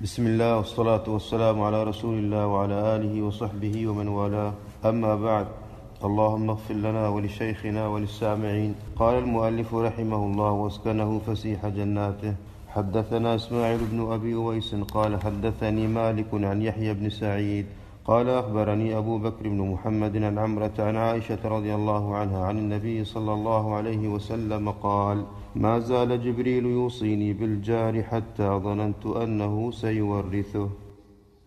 بسم الله والصلاة والسلام على رسول الله وعلى آله وصحبه ومن والاه. أما بعد اللهم اغفر لنا ولشيخنا وللسامعين. قال المؤلف رحمه الله واسكنه فسيح جناته. حدثنا إسماعيل بن أبي أويس قال حدثني مالك عن يحيى بن سعيد. قال أخبرني أبو بكر بن محمد عن عمرة عن عائشة رضي الله عنها عن النبي صلى الله عليه وسلم قال ما زال جبريل يوصيني بالجار حتى ظننت أنه سيورثه.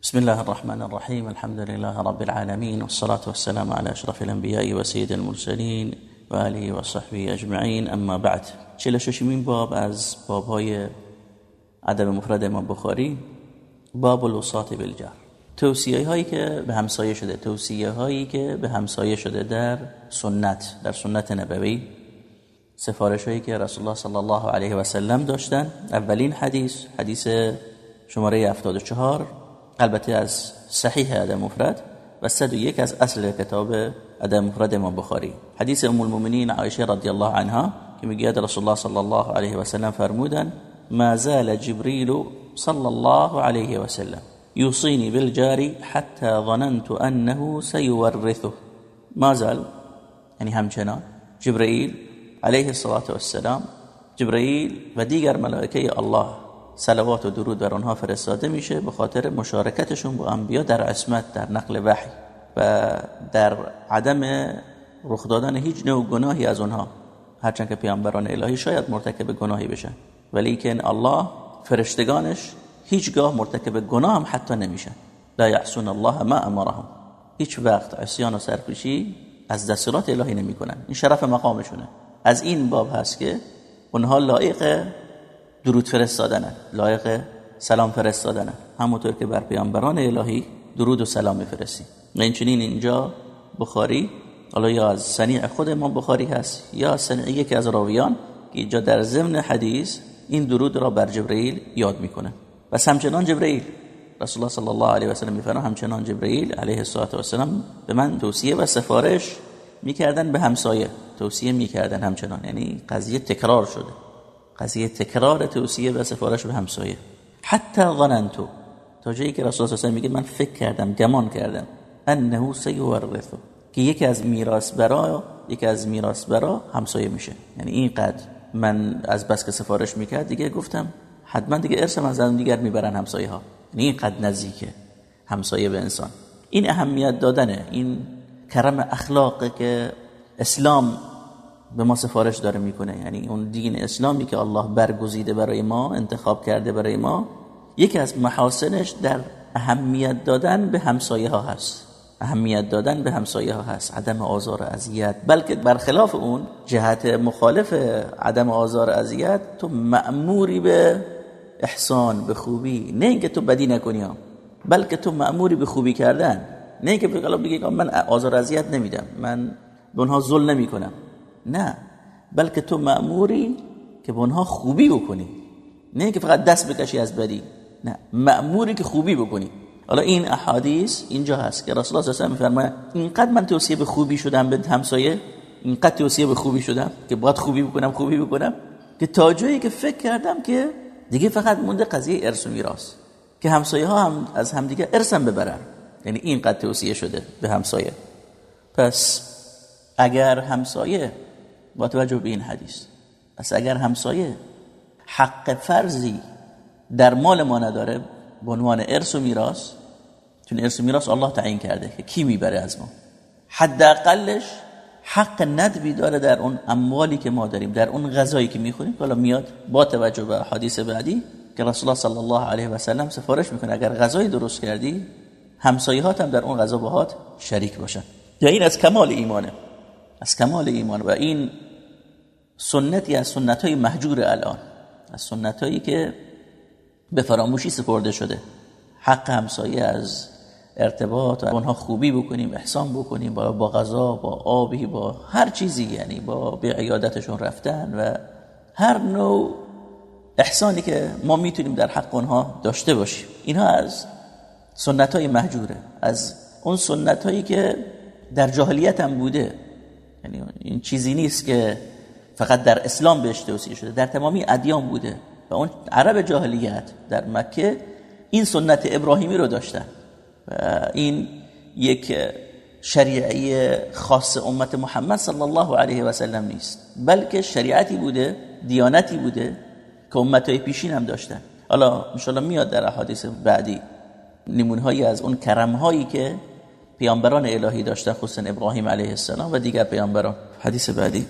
بسم الله الرحمن الرحيم الحمد لله رب العالمين والصلاة والسلام على أشرف الأنبياء وسيد المرسلين وآله وصحبه أجمعين أما بعد. چهل ششمین باب از بابهای عدم مفرد امام بخاری باب الوصات بالجار. توصیه هایی که به همسایه شده توصیه هایی که به همسایه شده در سنت در سنت نبوی سفارش هایی که رسول الله صلی الله علیه و سلم داشتن. اولین حدیث حدیث شماره 74 البته از صحیح ادم مفرد و 101 از اصل کتاب ادم مفرد امام بخاری. حدیث ام المؤمنین عایشه رضی الله عنها که میگه رسول الله صلی الله علیه و سلم فرمودن ما زال جبريل صلى الله عليه وسلم يوصيني بالجار حتى ظننت أنه سيورثه. ما زال يعني همچنان جبريل عليه الصلاة والسلام جبريل و دیگر ملائکه الله صلوات و درود بر آنها فرستاده میشه به خاطر مشارکتشون با انبیا در عصمت در نقل وحی و در عدم رخ دادن هیچ نوع گناهی از اونها هرچند که پیامبران الهی شاید مرتکب گناهی بشن. ولیکن الله فرشتگانش هیچگاه مرتکب گناه هم حتی نمیشن. لا یعصون الله ما امرهم. هیچ وقت عصیان و سرپیچی از دستورات الهی نمی‌کنن. این شرف مقامشونه. از این باب هست که اونها لایق درود فرستادنن. لایق سلام فرستادنن. همونطور که بر پیامبران الهی درود و سلام میفرستیم. این چنین اینجا بخاری حالا یا از سنیع خود امام بخاری هست یا سنیع یکی از راویان که اینجا در ضمن حدیث این درود را بر جبرئیل یاد می‌کنه. و همچنان جبرئیل رسول الله صلی الله علیه و سلم میفرما همچنان جبرئیل علیه الصلاه و السلام به من توصیه و سفارش می‌کردن به همسایه. توصیه می‌کردن همچنان یعنی قضیه تکرار شده. قضیه تکرار توصیه و سفارش به همسایه. حتی ظننتو تا جایی که رسول الله میگه من فکر کردم گمان کردم انه سیورثه که یکی از میراث برا یکی از میراث برا همسایه میشه. یعنی اینقدر من از بس که سفارش می‌کرد دیگه گفتم حتما دیگه ارثم از دیگر می‌برن همسایه ها یعنی اینقدر نزدیکه. همسایه به انسان. این اهمیت دادنه. این کرم اخلاقه که اسلام به ما سفارش داره می‌کنه. یعنی اون دین اسلامی که الله برگزیده برای ما انتخاب کرده برای ما یکی از محاسنش در اهمیت دادن به همسایه ها هست. اهمیت دادن به همسایه ها هست. عدم آزار و اذیت. بلکه برخلاف اون جهت مخالف عدم آزار و اذیت تو مأموری به احسان به خوبی. نه اینکه تو بدی نکنی بلکه تو مأموری به خوبی کردن. نه اینکه بگی من آزار اذیت نمیدم من به اونها ظلم نمی کنم نه بلکه تو مأموری که به اونها خوبی بکنی. نه اینکه فقط دست بکشی از بدی. نه مأموری که خوبی بکنی. حالا این احادیث اینجا هست که رسول الله صلی الله علیه و اینقدر من توصیه به خوبی شدم به همسایه اینقدر توصیه به خوبی شدم که باید خوبی بکنم خوبی بکنم که تا جایی که فکر کردم که دیگه فقط مونده قضیه ارث و میراث که همسایه ها هم از همدیگه ارثم ببرن. یعنی اینقدر توصیه شده به همسایه. پس اگر همسایه با توجه به این حدیث پس اگر همسایه حق فرضی در مال ما نداره به عنوان ارث و میراث چون ارث و میراث الله تعیین کرده که کی می‌بره از ما؟ حداقلش حق ندبی داره در اون اموالی که ما داریم در اون غذایی که می‌خوریم. حالا میاد با توجه به حدیث بعدی که رسول الله صلی الله علیه و سلم سفارش می‌کنه اگر غذای درست کردی همسایه‌هات هم در اون غذا باهات شریک باشن. یا این از کمال ایمانه. از کمال ایمان. و این سنتی از سنت های محجور الان. از سنت هایی که به فراموشی سپرده شده. حق همسایه از ارتباط و اونها خوبی بکنیم احسان بکنیم با با غذا با آبی با هر چیزی یعنی با به عیادتشون رفتن و هر نوع احسانی که ما می‌تونیم در حق اونها داشته باشیم. اینها از سنت های محجوره از اون سنت هایی که در جاهلیت هم بوده. یعنی این چیزی نیست که فقط در اسلام بهش توصیه شده در تمامی ادیان بوده و اون عرب جاهلیت در مکه این سنت ابراهیمی رو داشتن. این یک شریعی خاص امت محمد صلی الله علیه و سلم نیست. بلکه شریعتی بوده دیانتی بوده که امتهای پیشین هم داشتن. حالا انشاءالله میاد در احادیث بعدی. نمونهایی از اون کرمهایی که پیامبران الهی داشتن خصوصا ابراهیم علیه السلام و دیگر پیامبران. حدیث بعدی.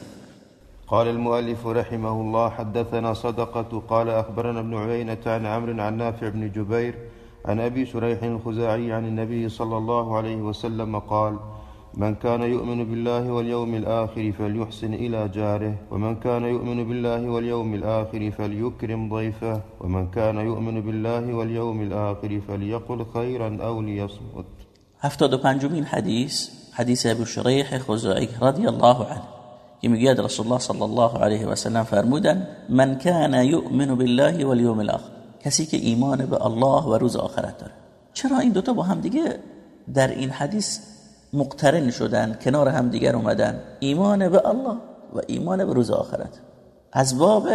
قال المؤلف رحمه الله حدثنا صدقة قال أخبرنا ابن عيينة عن عمرو عن نافع بن جبير عن أبي شريح الخزاعي عن النبي صلى الله عليه وسلم قال من كان يؤمن بالله واليوم الآخر فليحسن إلى جاره ومن كان يؤمن بالله واليوم الآخر فليكرم ضيفه ومن كان يؤمن بالله واليوم الآخر فليقل خيرا أو ليصمت. هفتاد و پنجمین حدیث حدیث ابو شریح خزاعی رضی الله عنه که میگه رسول الله صلی الله علیه و سلم فرمودن من كان يؤمن بالله واليوم الآخر. کسی که ایمان به الله و روز آخرت داره. چرا این دوتا با هم دیگه در این حدیث مقترن شدن کنار هم دیگر اومدن؟ ایمان به الله و ایمان به روز آخرت. از باب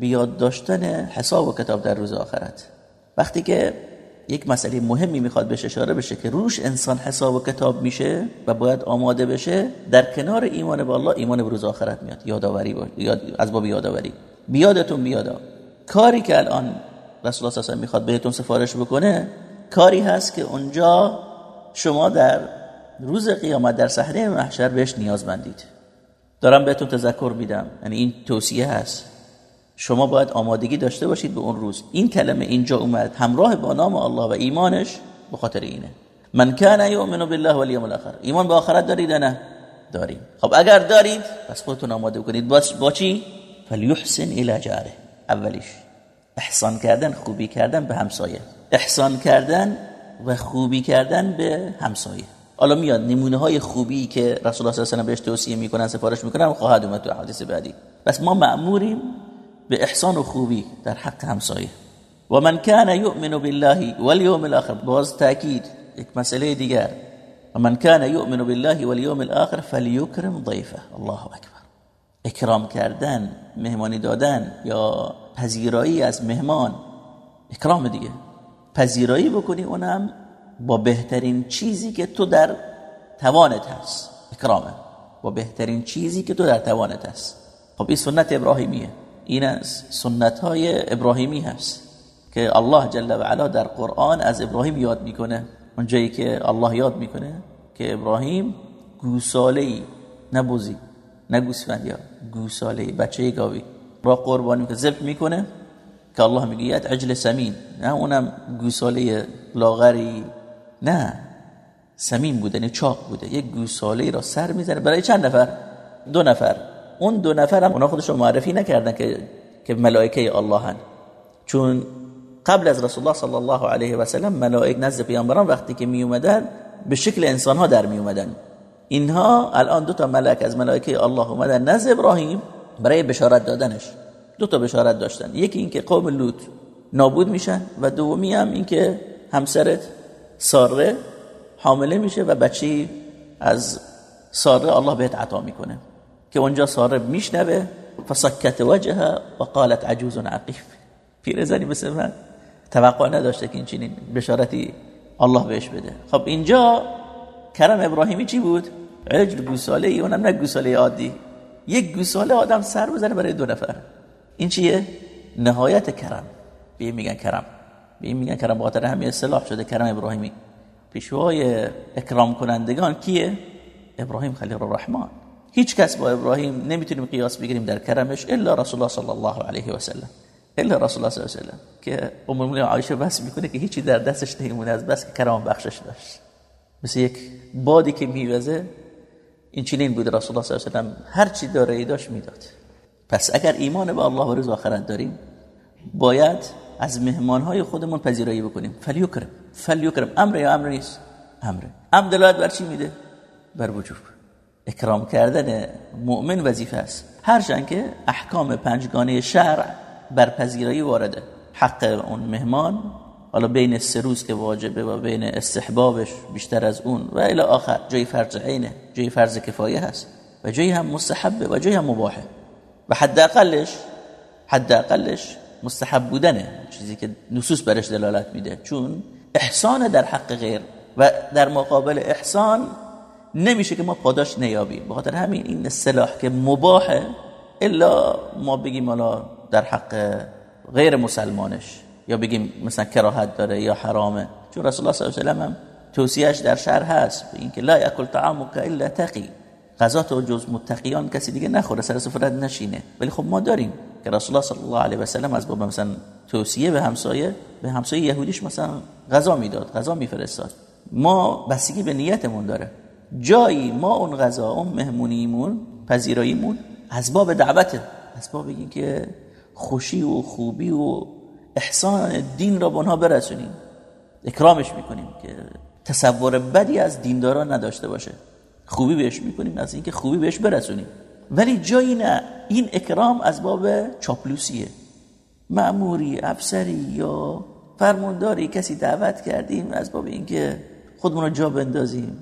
بیاد داشتن حساب و کتاب در روز آخرت. وقتی که یک مسئله مهمی می‌خواد بهش اشاره بشه که روش انسان حساب و کتاب میشه و باید آماده بشه در کنار ایمان به الله ایمان به روز آخرت میاد. یادآوری یاد از باب یادآوری. بیادتون بیادا. کاری که الان رسول الله صلی می‌خواد بهتون سفارش بکنه کاری هست که اونجا شما در روز قیامت در صحنه محشر بهش نیازمندید دارم بهتون تذکر میدم. یعنی این توصیه هست. شما باید آمادگی داشته باشید به اون روز. این کلمه اینجا اومد. همراه با نام الله و ایمانش به خاطر اینه. من کان یؤمن بالله والیوم الاخر. ایمان به آخرت دارید نه؟ داریم. خب اگر دارید پس خودتون آماده کنید با چی؟ فلیحسن الی جاره. اولیش. احسان کردن خوبی کردن به همسایه. احسان کردن و خوبی کردن به همسایه. حالا میاد نمونه های خوبی که رسول الله صلی الله علیه و بهش توصیه می‌کنن سفارش می‌کنن خواهد اومد تو حدیث بعدی. بس ما مأموریم به احسان و خوبی در حق همسایه. و من کان یؤمن بالله والیوم الاخر باز تاکید یک مسئله دیگر. و من کان یؤمن بالله والیوم الاخر فلیکرم ضیفه. الله اکبر. اکرام کردن مهمانی دادن یا پذیرایی از مهمان اکرام دیگه. پذیرایی بکنی اونم با بهترین چیزی که تو در توانت هست. اکرامه. با بهترین چیزی که تو در توانت هست. خب این سنت ابراهیمیه. این از سنت های ابراهیمی هست که الله جل و علا در قرآن از ابراهیم یاد می‌کنه. اونجایی که الله یاد می‌کنه که ابراهیم گوساله نبوزی. نه گوسفند گوساله بچه گاوی. را قربانی که ذبح می‌کنه که الله میگه عجل سمین. نه اونم گوساله لاغری. نه. سمین بوده نه چاق بوده. یک گوساله را سر می‌زنه. برای چند نفر؟ دو نفر. اون دو نفر هم اونا خودشون معرفی نکردن که که ملائکه الله هن. چون قبل از رسول الله صلی الله علیه و سلم ملائک نزد پیامبران وقتی که می اومدن به شکل انسان ها در می اومدن اینها الان دو تا ملک از ملائکه الله اومدن. نزد ابراهیم برای بشارت دادنش. دو تا بشارت داشتن. یکی اینکه قوم لوط نابود میشن و دومی هم اینکه همسرت ساره حامله میشه و بچی از ساره الله بهت عطا می‌کنه. که اونجا ساره میشنوه فسکت وجهها و قالت عجوز عقیف پیرزنی مثل من توقع نداشته که این چنین بشارتی الله بهش بده. خب اینجا کرم ابراهیمی چی بود؟ عجل گوساله ای اونم نه گوساله عادی. یک گوساله آدم سر بزنه برای دو نفر. این چیه؟ نهایت کرم. به میگن کرم. به میگن کرم. بخاطر همین اصطلاح شده کرم ابراهیمی. پیشوای اکرام کنندگان کیه؟ ابراهیم خلیل الرحمن. هیچ کس با ابراهیم نمی‌تونیم قیاس بگیریم در کرمش الا رسول الله صلی الله علیه و سلم الا رسول الله صلی الله علیه و سلم که ام المؤمنین عایشه بس می‌کنه که هیچی در دستش نمیمونه از بس که کرم بخشش داشت. مثل یک بادی که میوزه این چنین بود رسول الله صلی الله علیه و هر چی داره ای داشت می‌داد. پس اگر ایمان به الله و روز آخرت داریم باید از مهمانهای خودمون پذیرایی بکنیم. فلیکرم فلیکرم امر یا امر نیست؟ امر امر بر چی میده؟ بر وجوب. اکرام کردن مؤمن وظیفه است. هرچند که احکام پنجگانه شرع بر پذیرایی وارده. حق اون مهمان حالا بین سه روز که واجبه و بین استحبابش بیشتر از اون و الی آخر جای فرض عینه جای فرض کفایه هست و جای هم مستحبه و جای هم مباحه. و حد اقلش حد اقلش مستحب بودنه چیزی که نصوص برش دلالت میده. چون احسان در حق غیر و در مقابل احسان نمیشه که ما پاداش نیابیم. به خاطر همین این اصطلاح که مباحه الا ما بگیم حالا در حق غیر مسلمانش. یا بگیم مثلا کراهت داره یا حرامه. چون رسول الله صلی الله علیه و هم توصیهش در شرح هست اینکه لا یاکل طعامک الا تقی. غذا تو جز متقیان کسی دیگه نخوره سر سفرت نشینه. ولی خب ما داریم که رسول الله صلی الله علیه و سلم از باب مثلا توصیه به همسایه به همسایه یهودیش مثلا غذا می‌داد غذا میفرستاد. ما بستگی به نیتمون داره. جایی ما اون غذا اون مهمونیمون پذیراییمون از باب دعوته. از باب بگیم که خوشی و خوبی و احسان دین را به اونها برسونیم. اکرامش می‌کنیم که تصور بدی از دینداران نداشته باشه. خوبی بهش می‌کنیم از اینکه خوبی بهش برسونیم. ولی جایی نه. این اکرام از باب چاپلوسیه. معموری افسری یا فرمانداری کسی دعوت کردیم از باب اینکه خودمون رو جا بندازیم.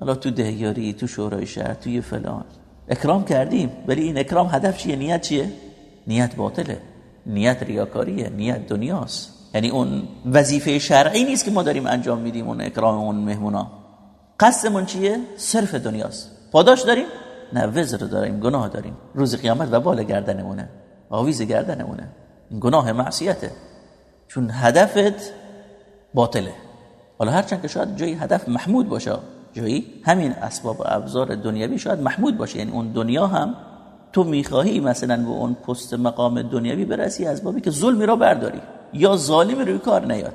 حالا تو دهیاری تو شورای شهر توی فلان. اکرام کردیم ولی این اکرام هدف چیه نیت چیه؟ نیت باطله. نیت ریاکاریه نیت دنیاست. یعنی اون وظیفه شرعی نیست که ما داریم انجام میدیم اون اکرام اون مهمونا. قصدمون چیه؟ صرف دنیاست. پاداش داریم؟ نه وزر داریم گناه داریم. روز قیامت و بال گردنمونه. آویز گردنمونه. این گناه معصیته. چون هدفت باطله. حالا هرچند که شاید جایی هدف محمود باشه جایی همین اسباب و ابزار دنیوی شاید محمود باشه. یعنی اون دنیا هم تو می‌خواهی مثلا به اون پست مقام دنیوی برسی از بابی که ظلمی را برداری یا ظالمی روی کار نیاد.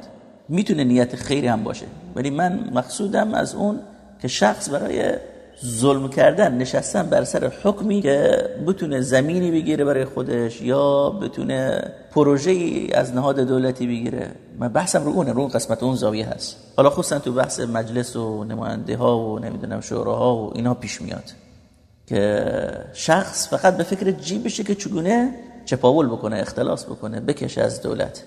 می‌تونه نیت خیری هم باشه. ولی من مقصودم از اون که شخص برای ظلم کردن نشستن بر سر حکمی که بتونه زمینی بگیره برای خودش یا بتونه پروژه از نهاد دولتی بگیره. من بحثم رو اونه رو قسمت اون زاویه هست. حالا خصوصا تو بحث مجلس و نماینده ها و نمی‌دونم شوراها و اینا پیش میاد. که شخص فقط به فکر جیبشه که چگونه چپاول بکنه اختلاس بکنه بکشه از دولت.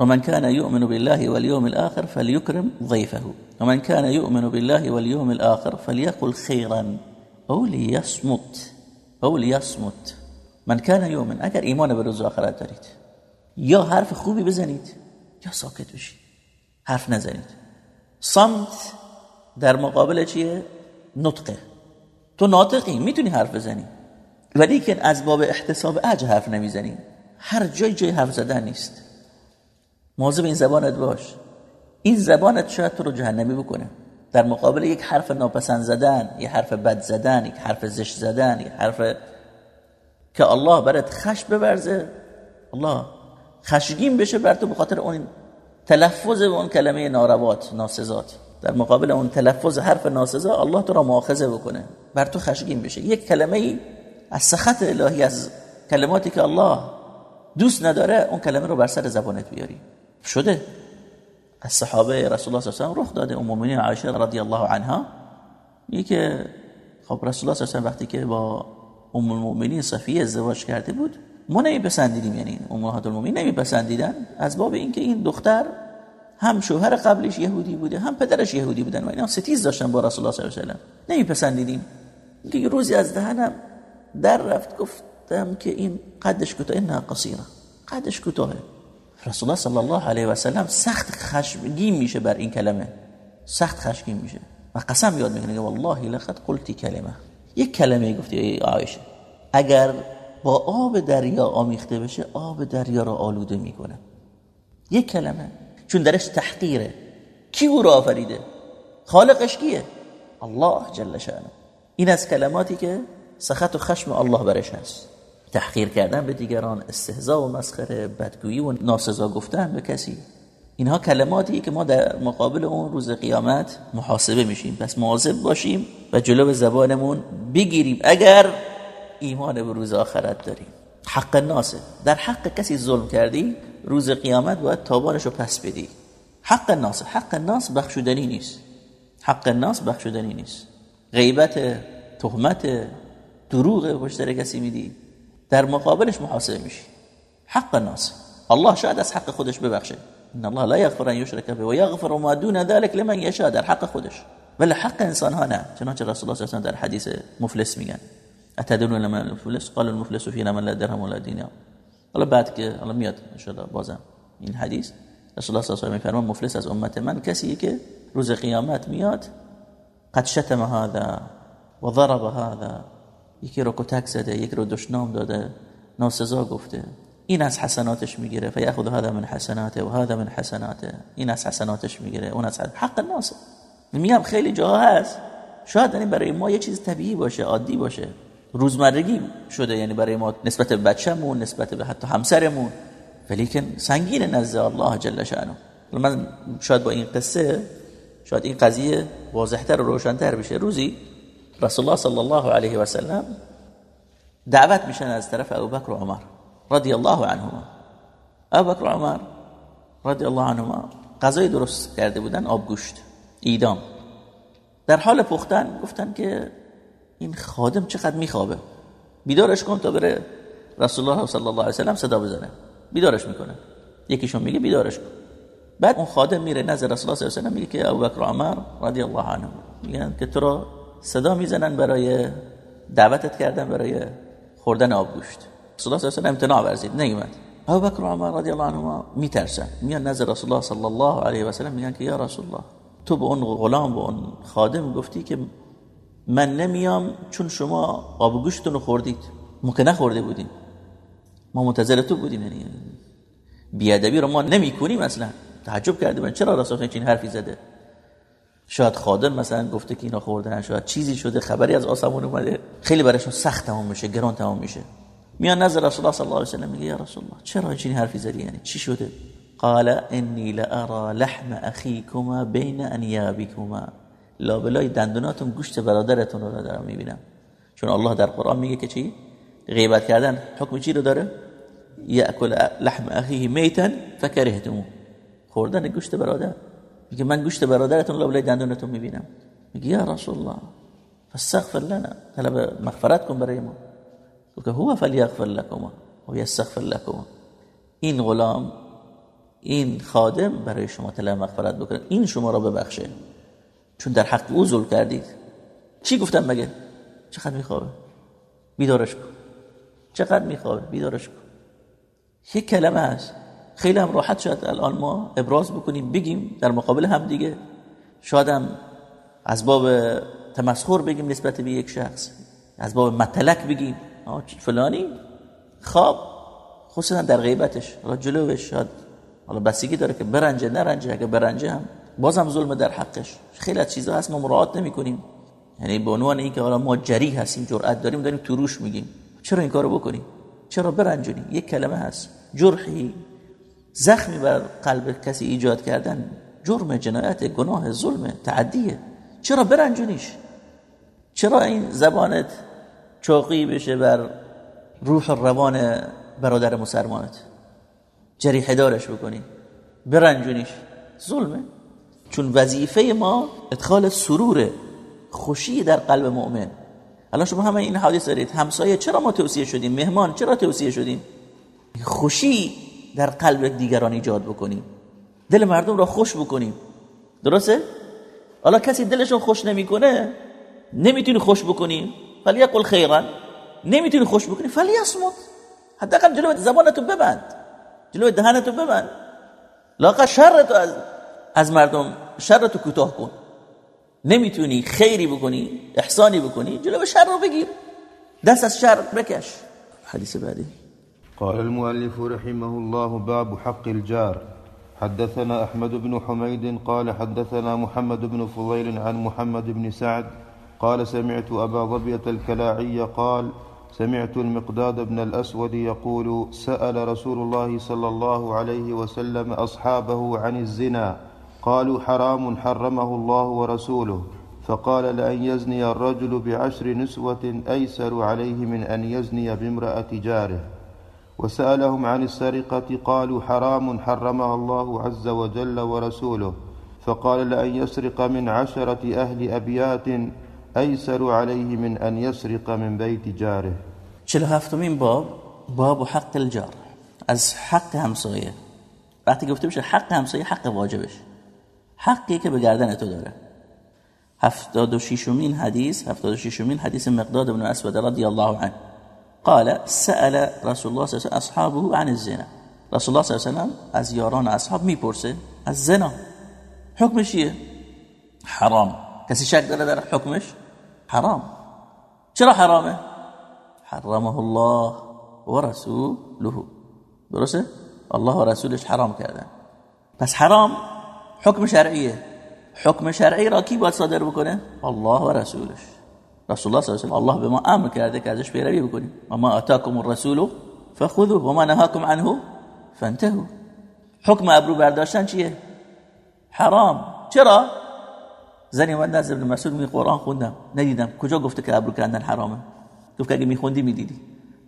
ومن كان يؤمن بالله واليوم الآخر فليكرم ضيفه. ومن كان يؤمن بالله واليوم الآخر فليقل خيرا أو ليصمت. أو ليصمت. من كان يؤمن اگر ایمان به روز آخرت دارید. یا حرف خوبی بزنید یا ساکت بشید. حرف نزنید. صمت در مقابل چیه؟ نطقه. تو ناطقی می‌تونی حرف بزنی. ولی که از باب احتساب اجر حرف نمی‌زنی. هر جای جای حرف زدن نیست. مواظب این زبانت باش. این زبانت شاید تو رو جهنمی بکنه. در مقابل یک حرف ناپسند زدن یک حرف بد زدن یک حرف زشت زدن یک حرف که الله برات خش ببرزه الله خشگین بشه بر تو بخاطر اون تلفظ اون کلمه ناروات ناسزات. در مقابل اون تلفظ حرف ناسزا الله تو را مؤاخذه بکنه. بر تو خشگین بشه. یک کلمه ای از سخط الهی از کلماتی که الله دوست نداره اون کلمه رو بر سر زبانت بیاری. شده. از صحابه رسول الله صلی الله علیه و رخ داده. ام المؤمنین عایشه رضی الله عنها. میگه که خب رسول الله صلی الله علیه و وقتی که با ام المؤمنین صفیه ازدواج کرده بود ما نمیپسندیدیم. یعنی امهات المؤمنین نمیپسندیدن. از باب اینکه این دختر هم شوهر قبلش یهودی بوده هم پدرش یهودی بودن و اینا ستیز داشتن با رسول الله صلی الله علیه و نمیپسندیدیم. که یه روزی از دهنم در رفت گفتم که این قدش کوتاه نه قصیره. قدش کوتاهه. رسول الله صلی الله علیه و سلم سخت خشمگین میشه بر این کلمه. سخت خشمگین میشه. و قسم یاد می‌کنه والله لقد قلتی کلمه. یک کلمه گفتی ای عایشه اگر با آب دریا آمیخته بشه آب دریا را آلوده می‌کنه. یک کلمه. چون درش تحقیره. کی او را آفریده؟ خالقش کیه؟ الله جل شانه این از کلماتی که سخط و خشم الله برش هست. تحقیر کردن به دیگران استهزا و مسخره بدگویی و ناسزا گفتن به کسی. اینها کلماتی که ما در مقابل اون روز قیامت محاسبه میشیم. پس مواظب باشیم و جلو زبانمون بگیریم اگر ایمان به روز آخرت داریم. حق ناسه. در حق کسی ظلم کردی روز قیامت باید تابانش رو پس بدی. حق ناس حق ناس بخشودنی نیست. حق ناس بخشودنی نیست. غیبت تهمت دروغ پشت کسی میدی. در مقابلش محاسبه میشی. حق ناس الله شاید از حق خودش ببخشه. ان الله لا یغفر ان یشرک به و یغفر ما دون ذلك لمن یشاء در حق خودش. ولی حق انسان ها نه. چنانچه رسول الله صلی الله در حدیث مفلس میگن. اتدرون لمن المفلس؟ قال المفلس فينا من لا درهم ولا دینار. حالا بعد که حالا میاد ان بازم این حدیث رسول الله صلی الله علیه و آله مفلس از امت من کسی که روز قیامت میاد قد شتم هذا و ضرب هذا. یکی رو کتک زده یکی رو دشنام داده ناسزا گفته. این از حسناتش می‌گیره. فیاخذ هذا من حسناته و هذا من حسناته. این از حسناتش می‌گیره. اون از حق الناس میگم خیلی جاها هست. شاید برای ما یه چیز طبیعی باشه عادی باشه. روزمرگی شده یعنی برای ما نسبت به بچه‌مون نسبت به حتی همسرمون. ولیکن سنگین نزد الله جل شانه من شاید با این قصه شاید این قضیه واضحتر و روشنتر بشه. روزی رسول الله صلی الله علیه و سلم دعوت میشن از طرف ابوبکر و عمر رضی الله عنهما. ابوبکر و عمر رضی الله عنهما غذای درست کرده بودن آب گوشت ایدام. در حال پختن گفتن که این خادم چقدر میخوابه؟ بیدارش کن تا بره رسول الله صلی الله علیه و سلم صدا بزنه. بیدارش می‌کنه. یکیشون میگه بیدارش کن. بعد اون خادم میره نزد رسول الله صلی الله علیه و سلم میگه که ابوبکر عمر رضی الله عنهم. میگن که تو را صدا می‌زنن برای دعوتت کردن برای خوردن آب گوشت. رسول الله صلی الله علیه و امتناع ورزید. نیومد ابوبکر عمر رضی الله عنهما میترسن. میان نزد رسول الله صلی الله علیه و سلم میگن که یا رسول الله تو به اون غلام به اون خادم گفتی که من نمیام چون شما آب گوشتون رو خوردید. که نخورده بودیم ما منتظر تو بودیم یعنی بیادبی رو ما نمی کنیم اصلا. تعجب کرده من چرا رسول این حرفی زده؟ شاید خادم مثلا گفته که اینا خوردن شاید چیزی شده خبری از آسمون اومده. خیلی برایشون سخت تمام میشه گران تمام میشه. میان نظر رسول الله صلی الله علیه و سلم میگه یا رسول الله چرا این حرفی زدی؟ یعنی چی شده؟ قال انی لارى لحم اخیکما بین انیابکما. لابلای دندوناتون گوشت برادرتون رو دارم می‌بینم. چون الله در قرآن میگه که چی؟ غیبت کردن حکم چی رو داره؟ یاکل لحم اخیه میتا فکرهتمو خوردن گوشت برادر. میگه من گوشت برادرتون لابلای دندونتون می‌بینم. میگه یا رسول الله فاستغفر لنا. طلب مغفرت کن برای ما. که هو فلیغفر لكم و یستغفر لكم این غلام این خادم برای شما طلب مغفرت بکنه. این شما را ببخشه. چون در حق او ظلم کردید. چی گفتم مگه؟ چقدر میخوابه؟ بیدارش کن. چقدر میخوابه؟ بیدارش کن. یک کلمه هست خیلی هم راحت شد الان ما ابراز بکنیم بگیم در مقابل هم دیگه. شاید هم از باب تمسخر بگیم نسبت به یک شخص. از باب متلک بگیم. فلانی؟ خواب. خصوصا در غیبتش. حالا جلوش شاید حالا بسیگی داره که برنجه نرنجه. اگه برنجه هم بازم ظلم در حقش. خیلی از چیزها هست ما مراعات نمی کنیم یعنی به عنوان اینکه حالا ما جری هستیم جرأت داریم داریم تو روش میگیم. چرا این کارو بکنیم؟ چرا برنجونی یک کلمه هست. جرحی. زخمی بر قلب کسی ایجاد کردن جرم جنایت گناه ظلم تعدیه. چرا برنجونیش؟ چرا این زبانت چوقی بشه بر روح روان برادر مسلمانت؟ جریح دارش بکنی. برنجونیش. ظلمه. چون وظیفه ما ادخال سرور خوشی در قلب مؤمن. الان شما همه این حادث دارید. همسایه چرا ما توصیه شدیم؟ مهمان چرا توصیه شدیم؟ خوشی در قلب دیگران ایجاد بکنیم. دل مردم را خوش بکنیم. درسته؟ حالا کسی دلشون خوش نمی‌کنه نمی‌تونی خوش بکنی. فلیقل خیرا. نمی‌تونی خوش بکنی. فلیصمت. حداقل جلو زبانتو ببند. جلو دهنتو ببند. لاقا شرتو از از مردم شرتو کوتاه کن. نمی‌تونی خیری بکنی احسانی بکنی جلو شر رو بگیر. دست از شر بکش. حدیث بعدی. قال المؤلف رحمه الله باب حق الجار. حدثنا أحمد بن حميد قال حدثنا محمد بن فضيل عن محمد بن سعد. قال سمعت أبا ظبية الكلاعي قال سمعت المقداد بن الأسود يقول سأل رسول الله صلى الله عليه وسلم أصحابه عن الزنا. قالوا حرام حرمه الله ورسوله. فقال لأن يزني الرجل بعشر نسوة أيسر عليه من أن يزني بامرأة جاره. وسألهم عن السرقة قالوا حرام حرمها الله عز وجل ورسوله. فقال لأن يسرق من عشرة أهل أبيات أيسر عليه من أن يسرق من بيت جاره. چلو هفتمین باب باب حق الجار. از حق همسایه. وقتی گفته بشه حق همسایه حق واجبش. حقی که به گردن تو داره. هفتاد و حدیث هفتاد و حدیث مقداد بن اسود رضی الله عنه. قال سأل رسول الله صلی الله اصحابه عن الزنا. رسول الله صلی الله علیه از یاران اصحاب می‌پرسه از زنا حکمش چیه؟ حرام. کسی شک داره در حکمش؟ حرام. چرا حرامه؟ حرمه الله و رسوله. درسته؟ الله و رسولش حرام کردن. پس حرام حکم شرعیه. حکم شرعی را کی باید صادر بکنه؟ الله و رسولش. رسول الله صلی الله علیه الله به ما امر کرده که ازش پیروی بکنیم. و ما آتاکم الرسول فخذوه و ما نهاکم عنه فانتهوا. حکم ابرو برداشتن چیه؟ حرام. چرا؟ زنی اومد نزد ابن مسعود می قرآن خوندم. ندیدم. کجا گفته که ابرو کندن حرامه؟ گفت که اگه میخوندی می‌دیدی.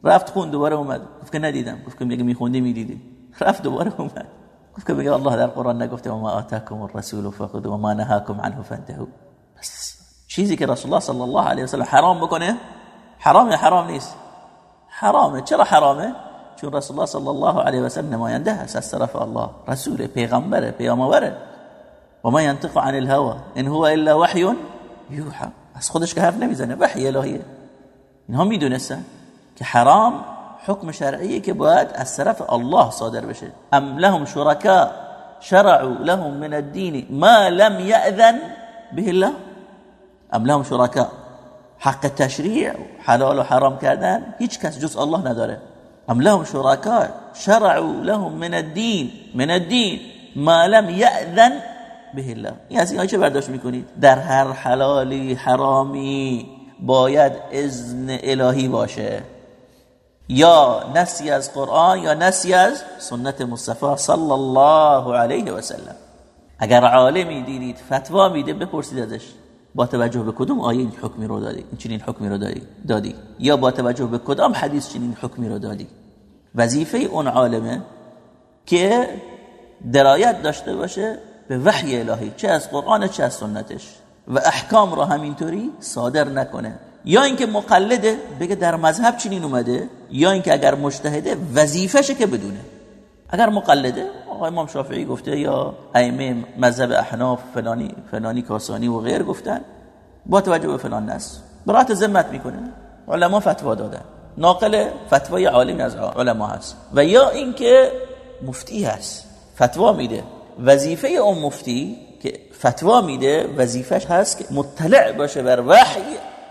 رفت خوند دوباره اومد. گفت که ندیدم. گفت که اگه میخوندی می‌دیدی. رفت دوباره اومد. که میگه الله در قرآن نگفته و ما آتاکم الرسول فخذوا و ما نهاکم عنه فانتهوا بس چیزی که رسول الله صلی الله علیه و سلم حرام بکنه حرام یا حرام نیست؟ حرامه. چرا حرامه؟ چون رسول الله صلی الله علیه و سلم نماینده هست. از طرف الله. رسول پیغمبره پیامبره. و ما ينطق عن الهوى ان هو الا وحی یوحى. از خودش که حرف نمی‌زنه. وحی الهیه. اینها می‌دونستن که حرام حکم شرعیه که باید از طرف الله صادر بشه. ام لهم شرکاء شرعوا لهم من الدين ما لم يأذن به الله؟ ام لهم شرکاء حق تشریع حلال و حرام کردن هیچ کس جز الله نداره. ام لهم شرکاء شرعوا لهم من الدين من الدين ما لم يأذن به الله. این از این چه برداشت می‌کنید؟ در هر حلالی حرامی باید اذن الهی باشه. یا نسی از قرآن یا نسی از سنت مصطفی صلی الله علیه و سلم اگر عالمی دیدید فتوا میده بپرسید ازش. با توجه به کدوم آیه این حکمی رو دادی؟ این چنین حکمی رو دادی. یا با توجه به کدام حدیث چنین حکمی رو دادی؟ وظیفه اون عالمه که درایت داشته باشه به وحی الهی چه از قرآن چه از سنتش. و احکام رو همینطوری صادر نکنه. یا اینکه مقلده بگه در مذهب چنین اومده یا اینکه اگر مجتهده وظیفشه که بدونه. اگر مقلده آقای امام شافعی گفته یا ائمه مذهب احناف فلانی فلانی کاسانی و غیر گفتن با توجه به فلان نص. برات ذمت می‌کنه. علما فتوا دادن. ناقل فتوای عالمی از علما هست. و یا اینکه مفتی هست. فتوا میده. وظیفه اون مفتی که فتوا میده وظیفش هست که مطلع باشه بر وحی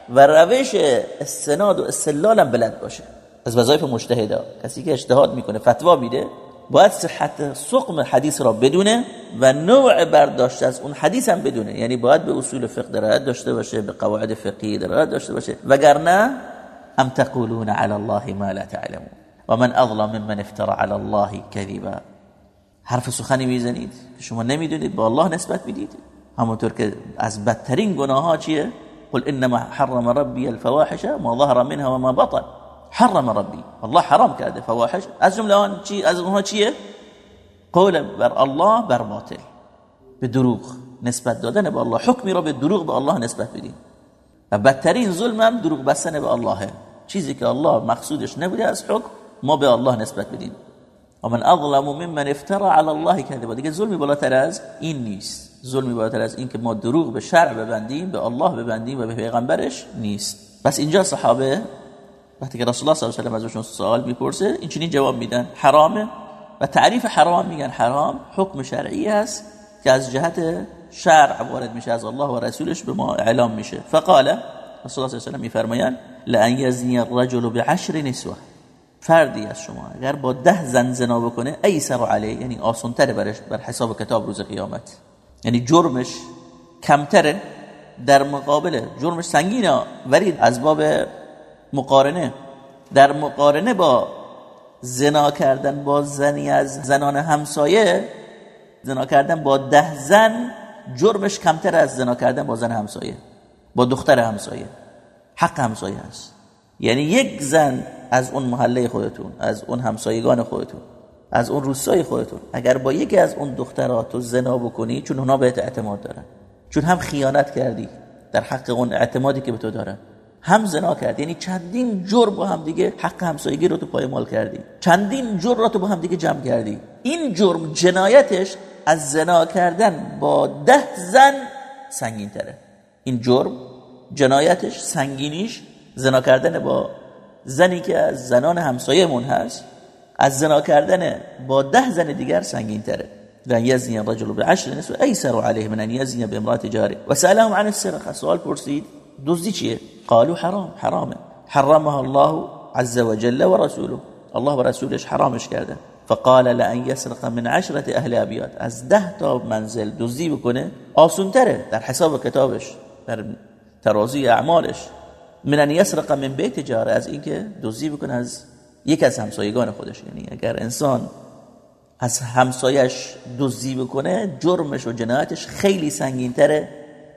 و روش استناد و استلال هم بلد باشه. از وظایف مجتهدا کسی که اجتهاد می‌کنه فتوا میده باید صحت سقم حدیث را بدونه و نوع برداشت از اون حدیث هم بدونه. یعنی باید به اصول فقه درایت داشته باشه به قواعد فقهی درایت داشته باشه. وگرنه ام تقولون علی الله ما لا تعلمون. و من اظلم ممن افترى علی الله کذبا. حرف سخنی می‌زنید که شما نمی‌دونید با الله نسبت می‌دید. همونطور که از بدترین گناه ها چیه؟ قل انما حرم ربي الفواحش ما ظهر منها وما بطن. حرم ربي. الله حرام کرده فواحش. از جمله آن چی از اونها چیه؟ قول بر الله بر باطل. به دروغ نسبت دادن به الله. حکمی را به دروغ به الله نسبت بدین. و بدترین ظلم هم دروغ بستن به اللهه چیزی که الله مقصودش نبوده از حکم ما به الله نسبت بدیم و من اظلم ممن افترى على الله کذبا دیگه ظلمی بالاتر از این نیست. ظلمی بالاتر از این که ما دروغ به شرع ببندیم به الله ببندیم و به پیغمبرش نیست. پس اینجا صحابه وقتی که رسول الله صلی الله علیه و آله ازشون سوال می‌پرسه این چنین جواب میدن. حرامه؟ و تعریف حرام میگن. حرام حکم شرعی است که از جهت شرع وارد میشه از الله و رسولش به ما اعلام میشه. فقال رسول الله صلی الله علیه و میفرمایند لان یزنی الرجل بعشر نسوه. فردی از شما. اگر با ده زن زنا بکنه ایسر علیه یعنی آسانتره برش بر حساب کتاب روز قیامت. یعنی جرمش کمتره در مقابل جرمش سنگینه ولی از باب مقارنه. در مقارنه با زنا کردن با زنی از زنان همسایه زنا کردن با ده زن جرمش کمتر از زنا کردن با زن همسایه با دختر همسایه. حق همسایه هست. یعنی یک زن از اون محله خودتون از اون همسایگان خودتون. از اون روستای خودتون. اگر با یکی از اون دخترات تو زنا بکنی چون اونا بهت اعتماد دارن. چون هم خیانت کردی در حق اون اعتمادی که به تو دارن. هم زنا کردی. یعنی چندین جرم با هم دیگه حق همسایگی رو تو پایمال کردی. چندین جرم رو تو با هم دیگه جمع کردی. این جرم جنایتش از زنا کردن با ده زن سنگین تره این جرم جنایتش سنگینیش زنا کردن با زنی که از زنان همسایه‌مون هست. از زنا کردن با ده زن دیگر سنگین تره لن يزني الرجل بعشر نسوة أيسر عليه من أن يزني بامرأة جاره. وسألهم عن السرقة سؤال پرسید دزدی چیه؟ قالوا حرام حرامه. حرمها الله عز وجل ورسوله الله و رسولش حرامش کرده. فقال لأن يسرق من عشرة اهل ابيات از ده تا منزل دزدی بکنه آسون تره در حساب کتابش در ترازی اعمالش. من ان يسرق من بیت جاره. از اینکه دزدی بکنه از یک از همسایگان خودش یعنی اگر انسان از همسایش دزدی بکنه جرمش و جنایتش خیلی سنگین تره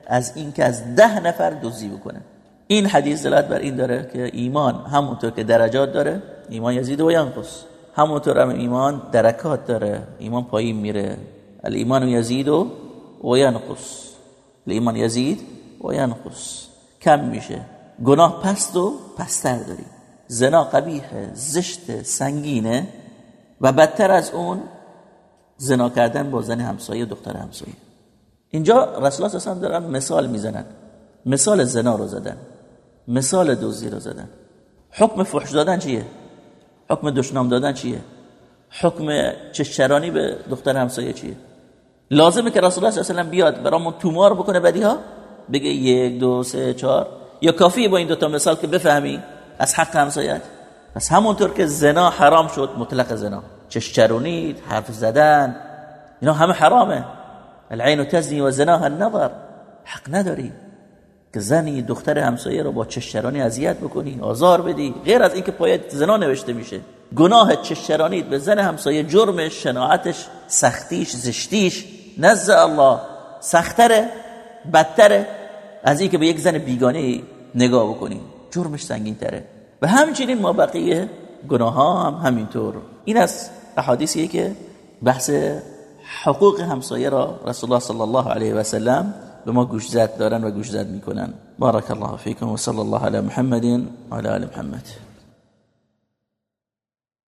از اینکه از ده نفر دزدی بکنه. این حدیث دلالت بر این داره که ایمان همونطور که درجات داره ایمان یزید و ینقص. همونطور هم ایمان درکات داره ایمان پایین میره. الایمان یزید و ینقص. الایمان یزید و ینقص. کم میشه. گناه پست و پستر داری. زنا قبیحه زشت سنگینه و بدتر از اون زنا کردن با زن همسایه و دختر همسایه. اینجا رسول الله اصلا دارن مثال می‌زنن. مثال زنا رو زدن. مثال دوزی رو زدن. حکم فحش دادن چیه؟ حکم دشنام دادن چیه؟ حکم چشرانی به دختر همسایه چیه؟ لازمه که رسول الله صلی الله علیه و بیاد برامون تومار بکنه بدی ها بگه یک دو سه چهار. یا کافیه با این دو تا مثال که بفهمی؟ از حق همسایت پس همونطور که زنا حرام شد مطلق زنا. چشچرونید حرف زدن اینا همه حرامه. العین تزنی و زنا النظر. حق نداری که زنی دختر همسایه رو با چشچرانی اذیت بکنی آزار بدی. غیر از اینکه پایت زنا نوشته میشه. گناه چشچرانید به زن همسایه جرمش شناعتش سختیش زشتیش. نزد الله. سختره بدتره. از اینکه به یک زن بیگانه نگاه بکنی. جرمش سنگین تره و همچنین ما بقیه گناه ها هم همینطور. این از احادیثیه که بحث حقوق همسایه را رسول الله صلی الله علیه و سلم به ما گوش زد دارن و گوش زد می‌کنن. بارک الله فیکم و صلی الله علی محمد و علی محمد.